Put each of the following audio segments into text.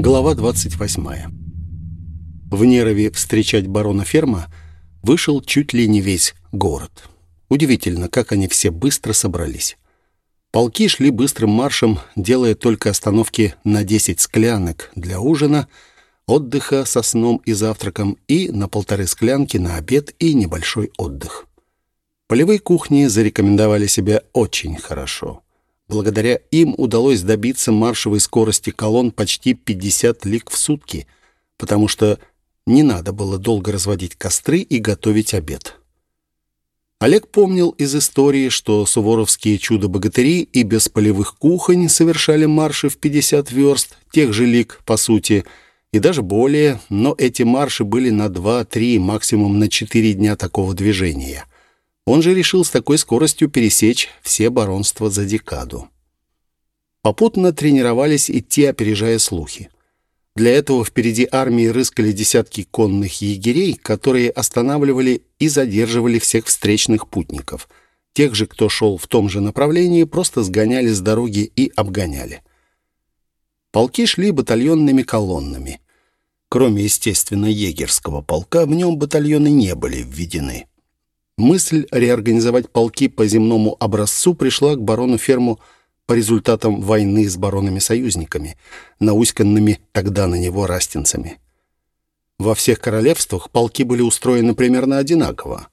Глава 28. В Нерове встречать барона Ферма вышел чуть ли не весь город. Удивительно, как они все быстро собрались. Полки шли быстрым маршем, делая только остановки на 10 склянок для ужина, отдыха со сном и завтраком и на полторы склянки на обед и небольшой отдых. Полевые кухни зарекомендовали себя очень хорошо. Благодаря им удалось добиться маршевой скорости колонн почти 50 лиг в сутки, потому что не надо было долго разводить костры и готовить обед. Олег помнил из истории, что суворовские чудо-богатыри и без полевых кухонь совершали марши в 50 верст, тех же лиг, по сути, и даже более, но эти марши были на 2-3, максимум на 4 дня такого движения — он же решил с такой скоростью пересечь все баронства за декаду. Попутно тренировались идти, опережая слухи. Для этого впереди армии рыскали десятки конных егерей, которые останавливали и задерживали всех встречных путников. Тех же, кто шел в том же направлении, просто сгоняли с дороги и обгоняли. Полки шли батальонными колоннами. Кроме, естественно, егерского полка, в нем батальоны не были введены. Мысль реорганизовать полки по земному образцу пришла к барону Ферму по результатам войны с баронами-союзниками, науськанными тогда на него растинцами. Во всех королевствах полки были устроены примерно одинаково.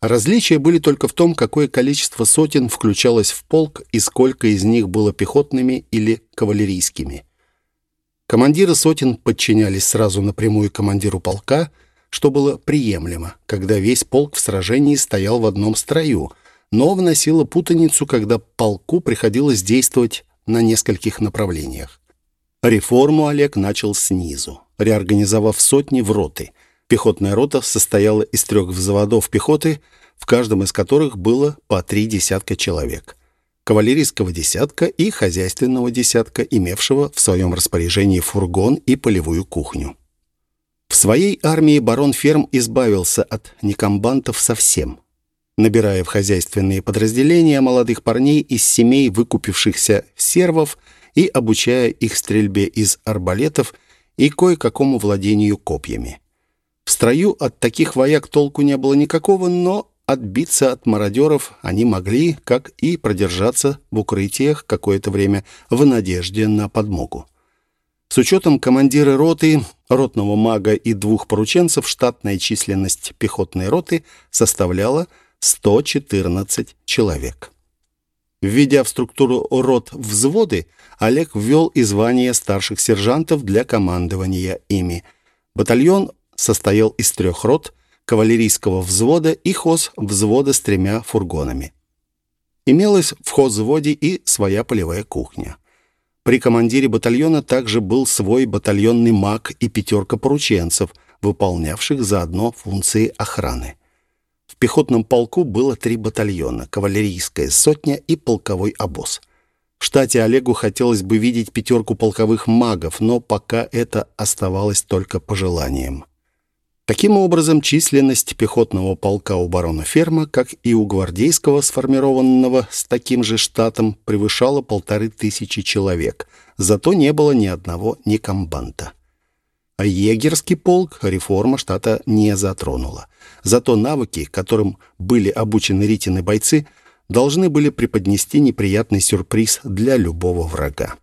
Различия были только в том, какое количество сотен включалось в полк и сколько из них было пехотными или кавалерийскими. Командиры сотен подчинялись сразу напрямую командиру полка – что было приемлемо, когда весь полк в сражении стоял в одном строю, но вносило путаницу, когда полку приходилось действовать на нескольких направлениях. Реформу Олег начал снизу, реорганизовав сотни в роты. Пехотная рота состояла из трех взводов пехоты, в каждом из которых было по три десятка человек. Кавалерийского десятка и хозяйственного десятка, имевшего в своем распоряжении фургон и полевую кухню. В своей армии барон Ферм избавился от некомбантов совсем, набирая в хозяйственные подразделения молодых парней из семей выкупившихся сервов и обучая их стрельбе из арбалетов и кое-какому владению копьями. В строю от таких вояк толку не было никакого, но отбиться от мародеров они могли, как и продержаться в укрытиях какое-то время в надежде на подмогу. С учетом командира роты, ротного мага и двух порученцев, штатная численность пехотной роты составляла 114 человек. Введя в структуру рот взводы, Олег ввел и звание старших сержантов для командования ими. Батальон состоял из трех рот, кавалерийского взвода и хоз взвода с тремя фургонами. Имелась в хозводе и своя полевая кухня. При командире батальона также был свой батальонный маг и пятерка порученцев, выполнявших заодно функции охраны. В пехотном полку было три батальона, кавалерийская сотня и полковой обоз. В штате Олегу хотелось бы видеть пятерку полковых магов, но пока это оставалось только пожеланием. Таким образом, численность пехотного полка у барона Ферма, как и у гвардейского, сформированного с таким же штатом, превышала полторы тысячи человек. Зато не было ни одного некомбанта. А егерский полк реформа штата не затронула. Зато навыки, которым были обучены Ритины бойцы, должны были преподнести неприятный сюрприз для любого врага.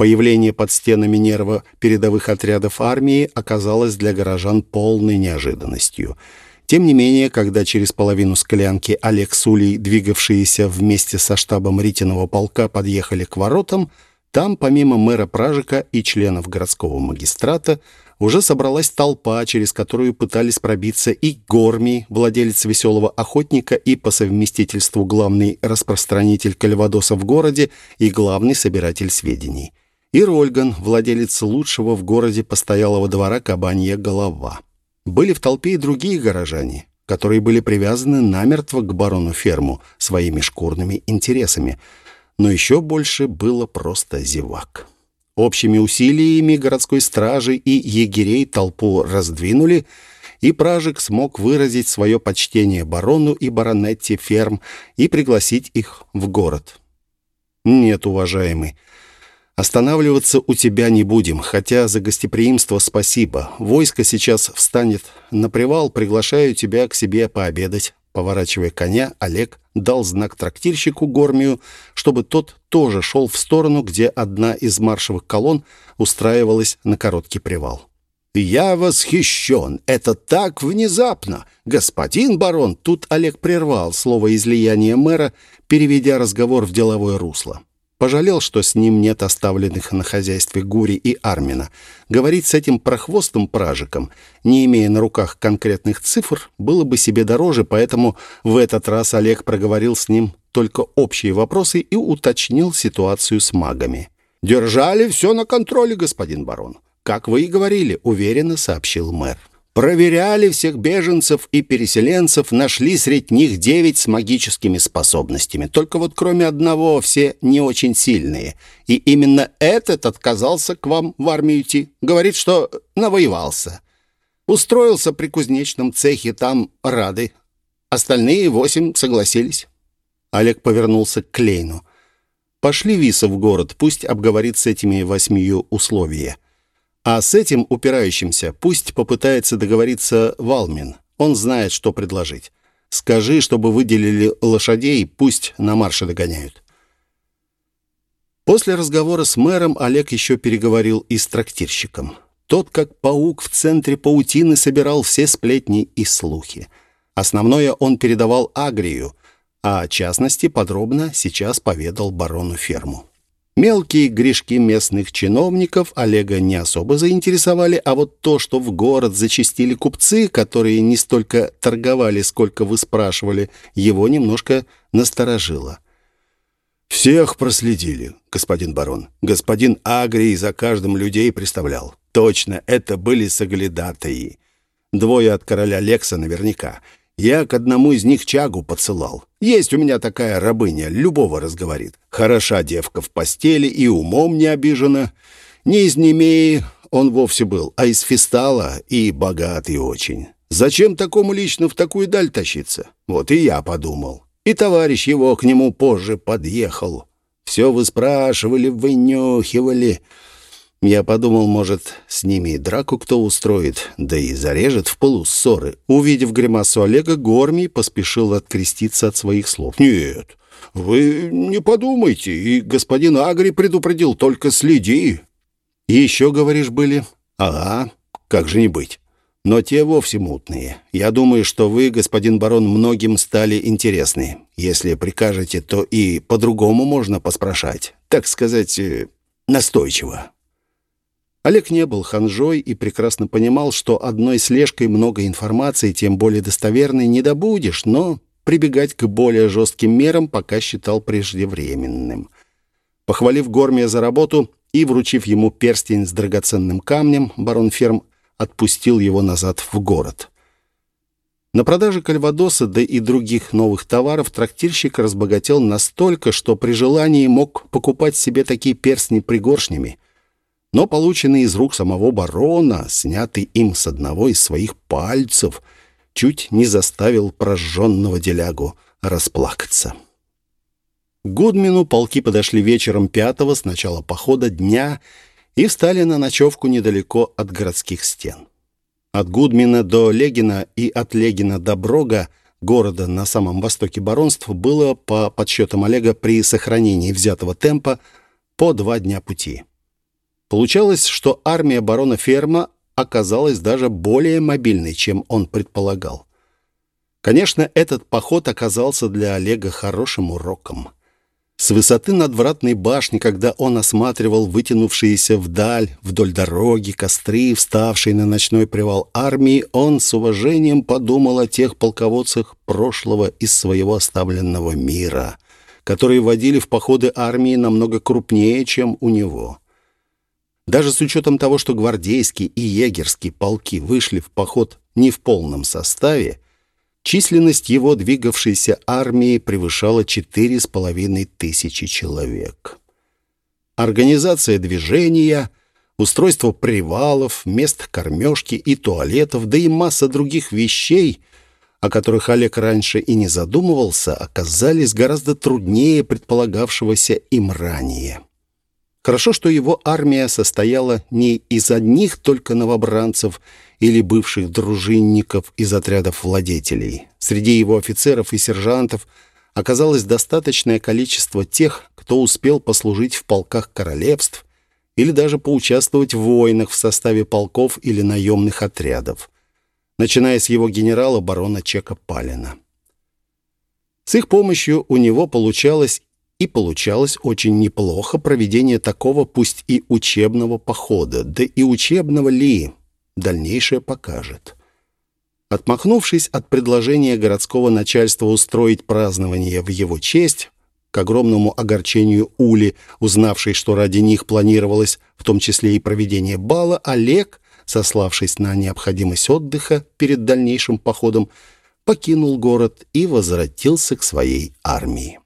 Появление под стенами нерва передовых отрядов армии оказалось для горожан полной неожиданностью. Тем не менее, когда через половину склянки Олег с Улей, двигавшиеся вместе со штабом Ритиного полка, подъехали к воротам, там, помимо мэра Пражика и членов городского магистрата, уже собралась толпа, через которую пытались пробиться и Горми, владелец веселого охотника и по совместительству главный распространитель кальвадоса в городе и главный собиратель сведений и Рольган, владелец лучшего в городе постоялого двора «Кабанья голова». Были в толпе и другие горожане, которые были привязаны намертво к барону ферму своими шкурными интересами, но еще больше было просто зевак. Общими усилиями городской стражи и егерей толпу раздвинули, и Пражик смог выразить свое почтение барону и баронетте ферм и пригласить их в город. «Нет, уважаемый, Останавливаться у тебя не будем, хотя за гостеприимство спасибо. Войско сейчас встанет на привал, приглашаю тебя к себе пообедать». Поворачивая коня, Олег дал знак трактирщику Гормию, чтобы тот тоже шел в сторону, где одна из маршевых колонн устраивалась на короткий привал. «Я восхищен! Это так внезапно! Господин барон!» Тут Олег прервал слово излияния мэра, переведя разговор в деловое русло. Пожалел, что с ним нет оставленных на хозяйстве Гури и Армина. Говорить с этим прохвостым пражиком, не имея на руках конкретных цифр, было бы себе дороже, поэтому в этот раз Олег проговорил с ним только общие вопросы и уточнил ситуацию с магами. «Держали все на контроле, господин барон. Как вы и говорили», — уверенно сообщил мэр. Проверяли всех беженцев и переселенцев, нашли среди них девять с магическими способностями. Только вот кроме одного все не очень сильные. И именно этот отказался к вам в армию идти. Говорит, что навоевался. Устроился при кузнечном цехе, там рады. Остальные восемь согласились. Олег повернулся к Клейну. «Пошли Виса в город, пусть обговорит с этими восьмию условия». А с этим упирающимся пусть попытается договориться Валмин. Он знает, что предложить. Скажи, чтобы выделили лошадей, пусть на марше догоняют. После разговора с мэром Олег еще переговорил и с трактирщиком. Тот, как паук в центре паутины, собирал все сплетни и слухи. Основное он передавал Агрию, а частности подробно сейчас поведал барону ферму. Мелкие грешки местных чиновников Олега не особо заинтересовали, а вот то, что в город зачастили купцы, которые не столько торговали, сколько вы спрашивали, его немножко насторожило. «Всех проследили, господин барон. Господин Агрий за каждым людей представлял. Точно, это были соглядатаи. Двое от короля Лекса наверняка. Я к одному из них чагу подсылал. Есть у меня такая рабыня, любого разговорит. Хороша девка в постели и умом не обижена. Не из Немеи он вовсе был, а из Фистала и богатый очень. Зачем такому лично в такую даль тащиться? Вот и я подумал. И товарищ его к нему позже подъехал. Все вы спрашивали, вынюхивали. Я подумал, может, с ними и драку кто устроит, да и зарежет в полу ссоры. Увидев гримасу Олега, Гормий поспешил откреститься от своих слов. «Нет, вы не подумайте, и господин Агри предупредил, только следи». «Еще, говоришь, были?» «Ага, как же не быть. Но те вовсе мутные. Я думаю, что вы, господин барон, многим стали интересны. Если прикажете, то и по-другому можно поспрашать. Так сказать, э, настойчиво». Олег не был ханжой и прекрасно понимал, что одной слежкой много информации, тем более достоверной, не добудешь, но прибегать к более жестким мерам пока считал преждевременным. Похвалив Гормия за работу и вручив ему перстень с драгоценным камнем, барон Ферм отпустил его назад в город. На продаже кальвадоса, да и других новых товаров трактирщик разбогател настолько, что при желании мог покупать себе такие перстни пригоршнями — но полученный из рук самого барона, снятый им с одного из своих пальцев, чуть не заставил прожженного делягу расплакаться. К Гудмину полки подошли вечером пятого с начала похода дня и встали на ночевку недалеко от городских стен. От Гудмина до Легина и от Легина до Брога, города на самом востоке баронства, было, по подсчетам Олега, при сохранении взятого темпа по два дня пути. Получалось, что армия барона Ферма оказалась даже более мобильной, чем он предполагал. Конечно, этот поход оказался для Олега хорошим уроком. С высоты надвратной башни, когда он осматривал вытянувшиеся вдаль, вдоль дороги, костры, вставшие на ночной привал армии, он с уважением подумал о тех полководцах прошлого из своего оставленного мира, которые водили в походы армии намного крупнее, чем у него. Даже с учетом того, что гвардейские и егерские полки вышли в поход не в полном составе, численность его двигавшейся армии превышала четыре с половиной тысячи человек. Организация движения, устройство привалов, мест кормежки и туалетов, да и масса других вещей, о которых Олег раньше и не задумывался, оказались гораздо труднее предполагавшегося им ранее. Хорошо, что его армия состояла не из одних только новобранцев или бывших дружинников из отрядов владетелей. Среди его офицеров и сержантов оказалось достаточное количество тех, кто успел послужить в полках королевств или даже поучаствовать в войнах в составе полков или наемных отрядов, начиная с его генерала барона Чека Палина. С их помощью у него получалось и получалось очень неплохо проведение такого, пусть и учебного похода. Да и учебного ли, дальнейшее покажет. Отмахнувшись от предложения городского начальства устроить празднование в его честь, к огромному огорчению Ули, узнавшей, что ради них планировалось в том числе и проведение бала, Олег, сославшись на необходимость отдыха перед дальнейшим походом, покинул город и возвратился к своей армии.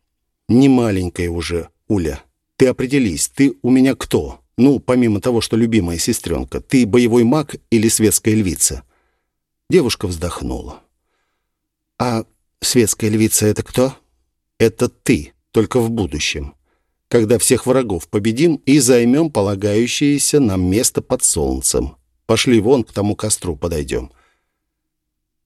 Не маленькая уже, Уля. Ты определись, ты у меня кто? Ну, помимо того, что любимая сестренка, ты боевой маг или светская львица?» Девушка вздохнула. «А светская львица — это кто?» «Это ты, только в будущем, когда всех врагов победим и займем полагающееся нам место под солнцем. Пошли вон к тому костру подойдем».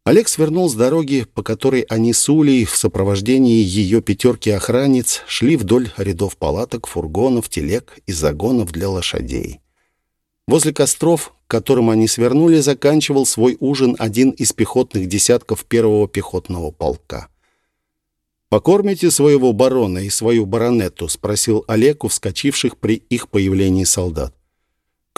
Олег свернул с дороги, по которой они с Улей в сопровождении ее пятерки охранниц шли вдоль рядов палаток, фургонов, телег и загонов для лошадей. Возле костров, к которым они свернули, заканчивал свой ужин один из пехотных десятков первого пехотного полка. «Покормите своего барона и свою баронетту?» — спросил Олег у вскочивших при их появлении солдат.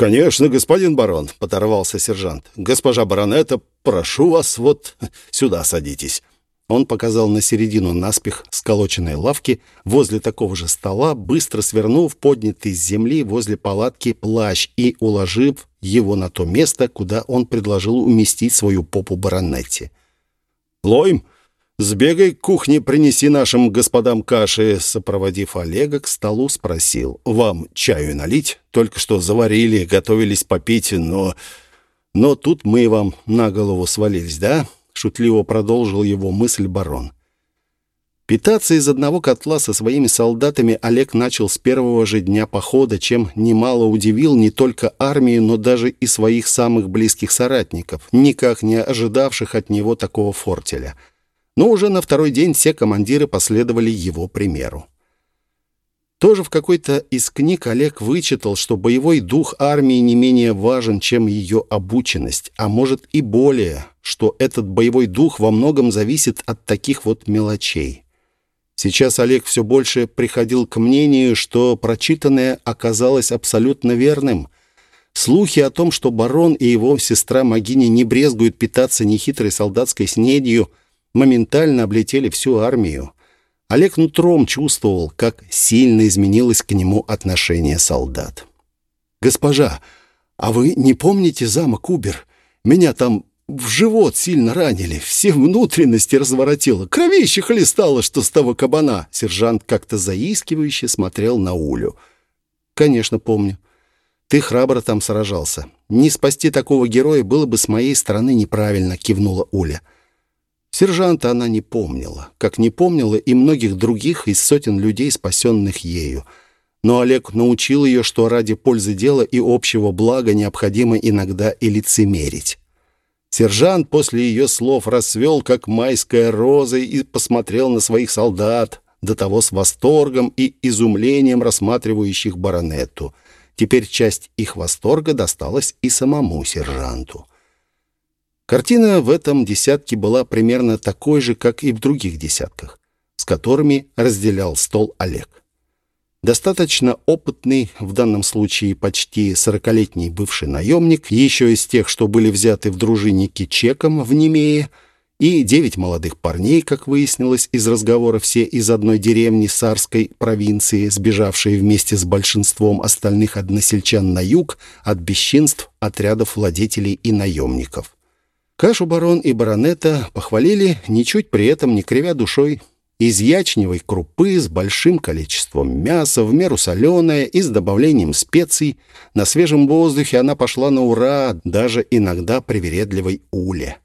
«Конечно, господин барон», — поторвался сержант. «Госпожа баронета, прошу вас, вот сюда садитесь». Он показал на середину наспех сколоченной лавки возле такого же стола, быстро свернув поднятый с земли возле палатки плащ и уложив его на то место, куда он предложил уместить свою попу баронетте. «Лойм, «Сбегай к кухне, принеси нашим господам каши», сопроводив Олега к столу, спросил. «Вам чаю налить? Только что заварили, готовились попить, но... Но тут мы вам на голову свалились, да?» Шутливо продолжил его мысль барон. Питаться из одного котла со своими солдатами Олег начал с первого же дня похода, чем немало удивил не только армию, но даже и своих самых близких соратников, никак не ожидавших от него такого фортеля — но уже на второй день все командиры последовали его примеру. Тоже в какой-то из книг Олег вычитал, что боевой дух армии не менее важен, чем ее обученность, а может и более, что этот боевой дух во многом зависит от таких вот мелочей. Сейчас Олег все больше приходил к мнению, что прочитанное оказалось абсолютно верным. Слухи о том, что барон и его сестра Магини не брезгуют питаться нехитрой солдатской снедью, моментально облетели всю армию. Олег нутром чувствовал, как сильно изменилось к нему отношение солдат. «Госпожа, а вы не помните замок Убер? Меня там в живот сильно ранили, все внутренности разворотило, кровище хлестало, что с того кабана». Сержант как-то заискивающе смотрел на Улю. «Конечно, помню. Ты храбро там сражался. Не спасти такого героя было бы с моей стороны неправильно», — кивнула Уля. Сержанта она не помнила, как не помнила и многих других из сотен людей, спасенных ею. Но Олег научил ее, что ради пользы дела и общего блага необходимо иногда и лицемерить. Сержант после ее слов расцвел, как майская роза, и посмотрел на своих солдат, до того с восторгом и изумлением рассматривающих баронетту. Теперь часть их восторга досталась и самому сержанту. Картина в этом десятке была примерно такой же, как и в других десятках, с которыми разделял стол Олег. Достаточно опытный, в данном случае почти сорокалетний бывший наемник, еще из тех, что были взяты в дружинники чеком в Немее, и девять молодых парней, как выяснилось из разговора, все из одной деревни Сарской провинции, сбежавшие вместе с большинством остальных односельчан на юг от бесчинств отрядов владетелей и наемников. Кашу барон и баронета похвалили, ничуть при этом не кривя душой. Из ячневой крупы с большим количеством мяса, в меру соленая и с добавлением специй. На свежем воздухе она пошла на ура, даже иногда привередливой уле.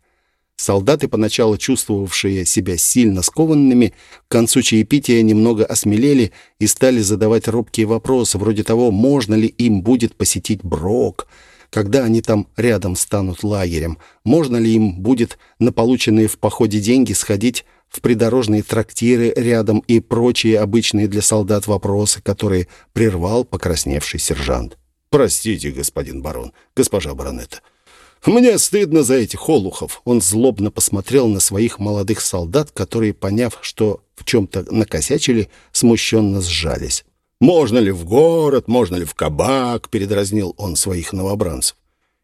Солдаты, поначалу чувствовавшие себя сильно скованными, к концу чаепития немного осмелели и стали задавать робкие вопросы, вроде того, можно ли им будет посетить Брок, когда они там рядом станут лагерем, можно ли им будет на полученные в походе деньги сходить в придорожные трактиры рядом и прочие обычные для солдат вопросы, которые прервал покрасневший сержант. «Простите, господин барон, госпожа баронетта, «Мне стыдно за этих олухов!» Он злобно посмотрел на своих молодых солдат, которые, поняв, что в чем-то накосячили, смущенно сжались. «Можно ли в город, можно ли в кабак?» — передразнил он своих новобранцев.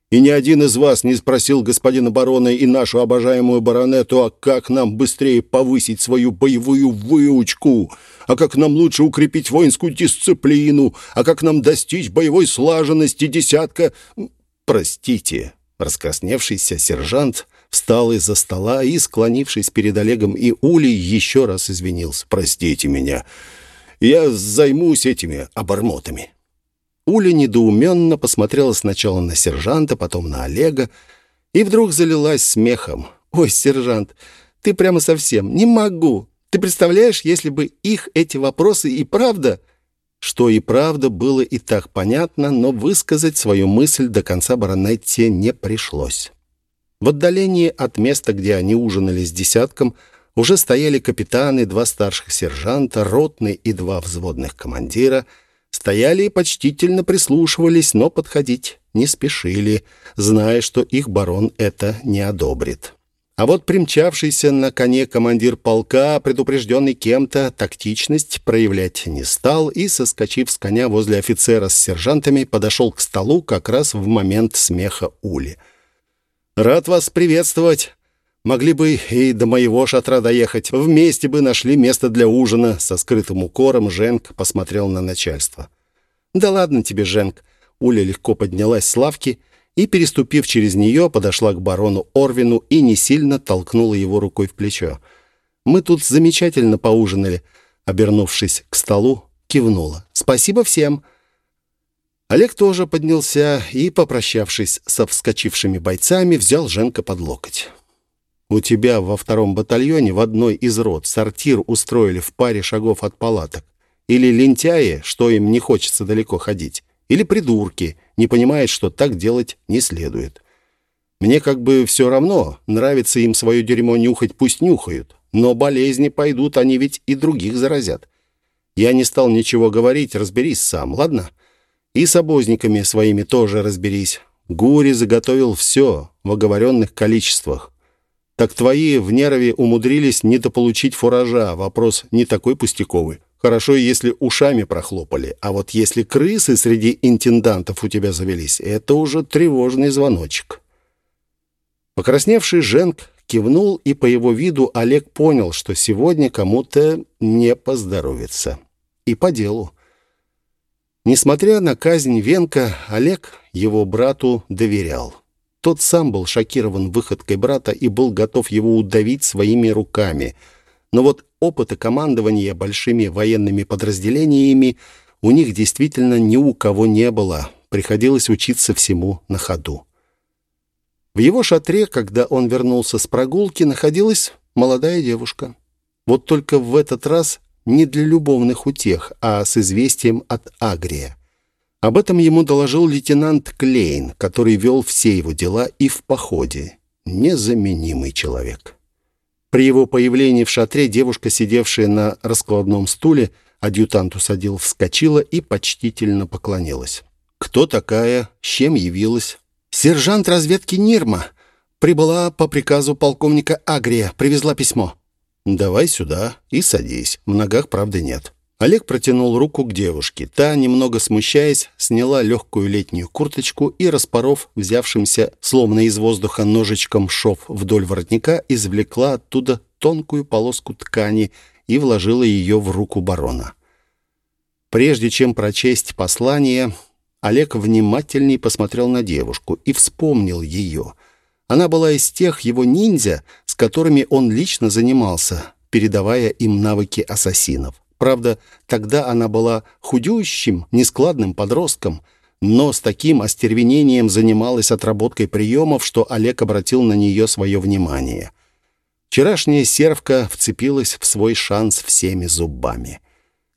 «И ни один из вас не спросил господина барона и нашу обожаемую баронету, а как нам быстрее повысить свою боевую выучку, а как нам лучше укрепить воинскую дисциплину, а как нам достичь боевой слаженности десятка...» «Простите», Раскрасневшийся сержант встал из-за стола и, склонившись перед Олегом и Улей, еще раз извинился. «Простите меня. Я займусь этими обормотами». Уля недоуменно посмотрела сначала на сержанта, потом на Олега, и вдруг залилась смехом. «Ой, сержант, ты прямо совсем... Не могу! Ты представляешь, если бы их эти вопросы и правда...» Что и правда было и так понятно, но высказать свою мысль до конца баронетте не пришлось. В отдалении от места, где они ужинали с десятком, уже стояли капитаны, два старших сержанта, ротный и два взводных командира. Стояли и почтительно прислушивались, но подходить не спешили, зная, что их барон это не одобрит. А вот примчавшийся на коне командир полка, предупрежденный кем-то, тактичность проявлять не стал и, соскочив с коня возле офицера с сержантами, подошел к столу как раз в момент смеха Ули. «Рад вас приветствовать. Могли бы и до моего шатра доехать. Вместе бы нашли место для ужина». Со скрытым укором Женк посмотрел на начальство. «Да ладно тебе, Женк». Уля легко поднялась с лавки и, переступив через нее, подошла к барону Орвину и не сильно толкнула его рукой в плечо. «Мы тут замечательно поужинали», — обернувшись к столу, кивнула. «Спасибо всем». Олег тоже поднялся и, попрощавшись со вскочившими бойцами, взял Женка под локоть. «У тебя во втором батальоне в одной из рот сортир устроили в паре шагов от палаток. Или лентяи, что им не хочется далеко ходить. Или придурки, не понимают, что так делать не следует. Мне как бы все равно, нравится им свое дерьмо нюхать, пусть нюхают. Но болезни пойдут, они ведь и других заразят. Я не стал ничего говорить, разберись сам, ладно? И с обозниками своими тоже разберись. Гури заготовил все в оговоренных количествах. Так твои в Нерове умудрились недополучить фуража, вопрос не такой пустяковый. Хорошо, если ушами прохлопали, а вот если крысы среди интендантов у тебя завелись, это уже тревожный звоночек. Покрасневший Женк кивнул, и по его виду Олег понял, что сегодня кому-то не поздоровится. И по делу. Несмотря на казнь Венка, Олег его брату доверял. Тот сам был шокирован выходкой брата и был готов его удавить своими руками — но вот опыта командования большими военными подразделениями у них действительно ни у кого не было. Приходилось учиться всему на ходу. В его шатре, когда он вернулся с прогулки, находилась молодая девушка. Вот только в этот раз не для любовных утех, а с известием от Агрия. Об этом ему доложил лейтенант Клейн, который вел все его дела и в походе. Незаменимый человек. При его появлении в шатре девушка, сидевшая на раскладном стуле, адъютант усадил, вскочила и почтительно поклонилась. «Кто такая? С чем явилась?» «Сержант разведки Нирма. Прибыла по приказу полковника Агрия. Привезла письмо». «Давай сюда и садись. В ногах, правда, нет». Олег протянул руку к девушке. Та, немного смущаясь, сняла легкую летнюю курточку и, распоров взявшимся, словно из воздуха, ножичком шов вдоль воротника, извлекла оттуда тонкую полоску ткани и вложила ее в руку барона. Прежде чем прочесть послание, Олег внимательней посмотрел на девушку и вспомнил ее. Она была из тех его ниндзя, с которыми он лично занимался, передавая им навыки ассасинов. Правда, тогда она была худющим, нескладным подростком, но с таким остервенением занималась отработкой приемов, что Олег обратил на нее свое внимание. Вчерашняя сервка вцепилась в свой шанс всеми зубами.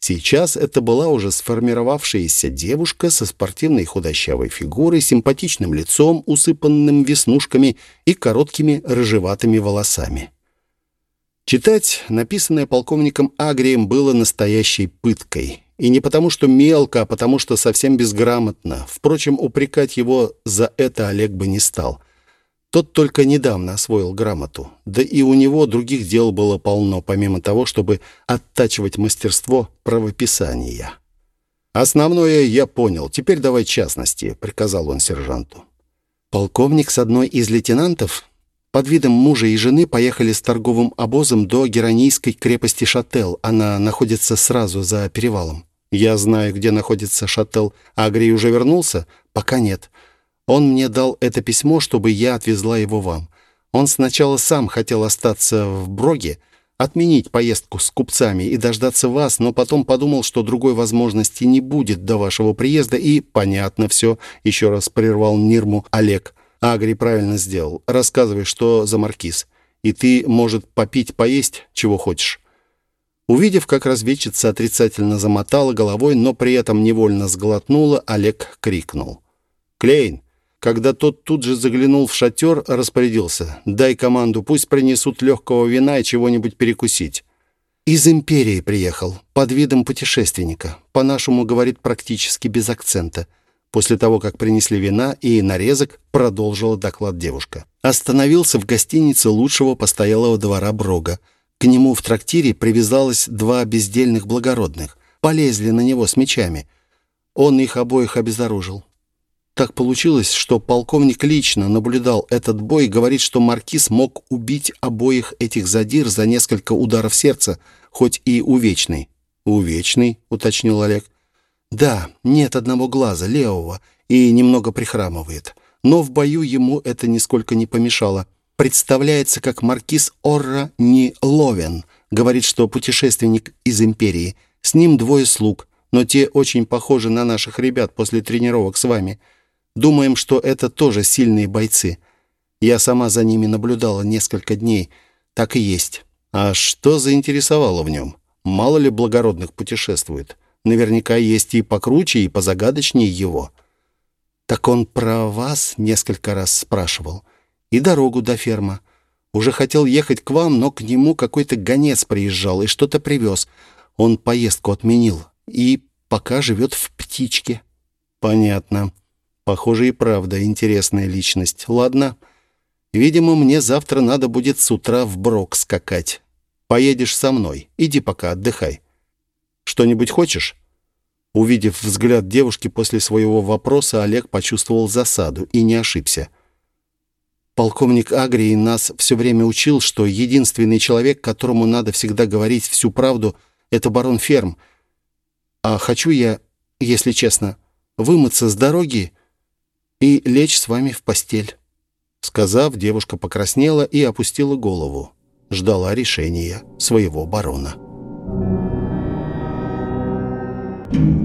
Сейчас это была уже сформировавшаяся девушка со спортивной худощавой фигурой, симпатичным лицом, усыпанным веснушками и короткими рыжеватыми волосами. Читать написанное полковником Агрием было настоящей пыткой. И не потому, что мелко, а потому, что совсем безграмотно. Впрочем, упрекать его за это Олег бы не стал. Тот только недавно освоил грамоту. Да и у него других дел было полно, помимо того, чтобы оттачивать мастерство правописания. «Основное я понял. Теперь давай частности», — приказал он сержанту. Полковник с одной из лейтенантов под видом мужа и жены поехали с торговым обозом до Геронийской крепости Шател. Она находится сразу за перевалом. Я знаю, где находится Шател. Агрий уже вернулся? Пока нет. Он мне дал это письмо, чтобы я отвезла его вам. Он сначала сам хотел остаться в Броге, отменить поездку с купцами и дождаться вас, но потом подумал, что другой возможности не будет до вашего приезда, и, понятно все, еще раз прервал Нирму Олег. Агри правильно сделал. Рассказывай, что за маркиз. И ты, может, попить, поесть, чего хочешь». Увидев, как разведчица отрицательно замотала головой, но при этом невольно сглотнула, Олег крикнул. «Клейн!» Когда тот тут же заглянул в шатер, распорядился. «Дай команду, пусть принесут легкого вина и чего-нибудь перекусить». «Из империи приехал, под видом путешественника. По-нашему, говорит практически без акцента. После того, как принесли вина и нарезок, продолжила доклад девушка. Остановился в гостинице лучшего постоялого двора Брога. К нему в трактире привязалось два бездельных благородных. Полезли на него с мечами. Он их обоих обезоружил. Так получилось, что полковник лично наблюдал этот бой говорит, что маркиз мог убить обоих этих задир за несколько ударов сердца, хоть и увечный. «Увечный?» — уточнил Олег. Да, нет одного глаза, левого, и немного прихрамывает. Но в бою ему это нисколько не помешало. Представляется, как маркиз Орра не Ловен. Говорит, что путешественник из империи. С ним двое слуг, но те очень похожи на наших ребят после тренировок с вами. Думаем, что это тоже сильные бойцы. Я сама за ними наблюдала несколько дней. Так и есть. А что заинтересовало в нем? Мало ли благородных путешествует. Наверняка есть и покруче, и позагадочнее его. Так он про вас несколько раз спрашивал. И дорогу до ферма. Уже хотел ехать к вам, но к нему какой-то гонец приезжал и что-то привез. Он поездку отменил. И пока живет в птичке. Понятно. Похоже и правда интересная личность. Ладно. Видимо, мне завтра надо будет с утра в Брок скакать. Поедешь со мной. Иди пока отдыхай. Что-нибудь хочешь?» Увидев взгляд девушки после своего вопроса, Олег почувствовал засаду и не ошибся. Полковник Агрий нас все время учил, что единственный человек, которому надо всегда говорить всю правду, это барон Ферм. А хочу я, если честно, вымыться с дороги и лечь с вами в постель». Сказав, девушка покраснела и опустила голову. Ждала решения своего барона. Thank you.